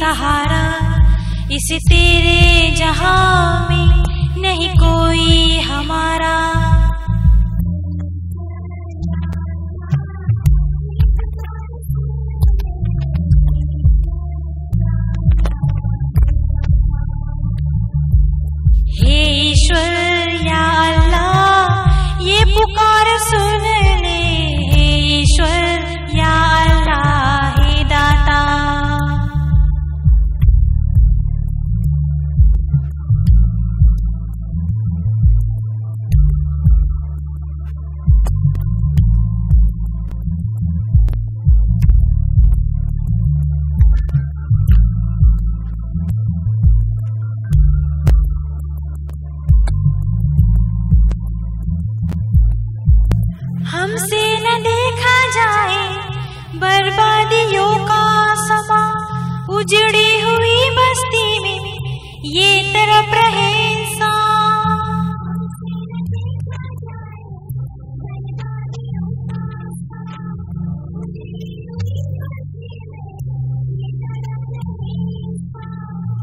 सहारा। इस तेरे जहाँ में नहीं कोई हमारा। हे ईश्वर जाए। बर्बादियों का समा उजड़ी हुई बस्ती में ये तरफ़ रहे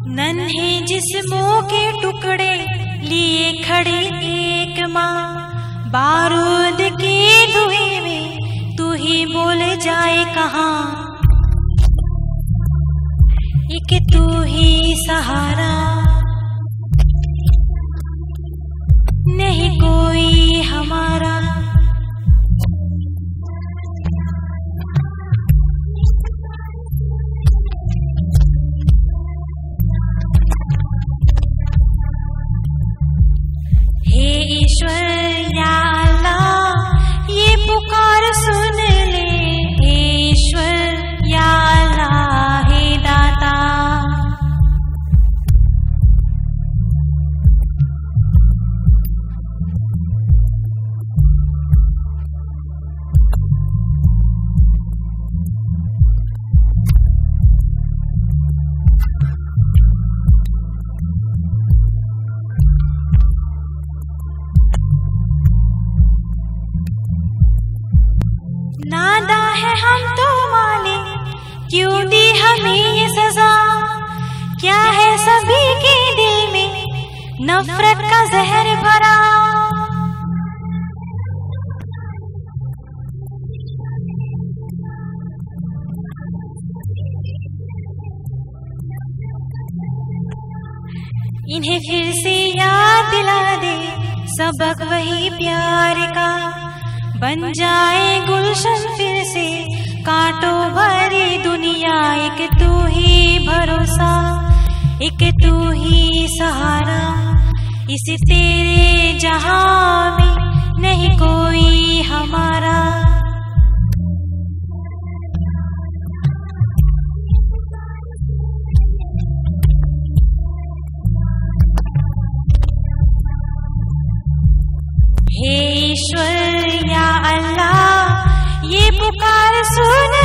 नन्हे जिस्मों के टुकड़े लिए खड़ी एक माँ, बारूद के धुएँ में ही बोल जाए कहा। एक तू ही सहारा। नहीं कोई सभी के दिल में नफरत का जहर भरा। इन्हें फिर से याद दिला दे सबक वही प्यार का। बन जाए गुलशन फिर से, कांटों भरी दुनिया, एक तू ही भरोसा। एक तू ही सहारा। इस तेरे जहाँ में नहीं कोई हमारा। हे ईश्वर या अल्लाह, ये पुकार सुन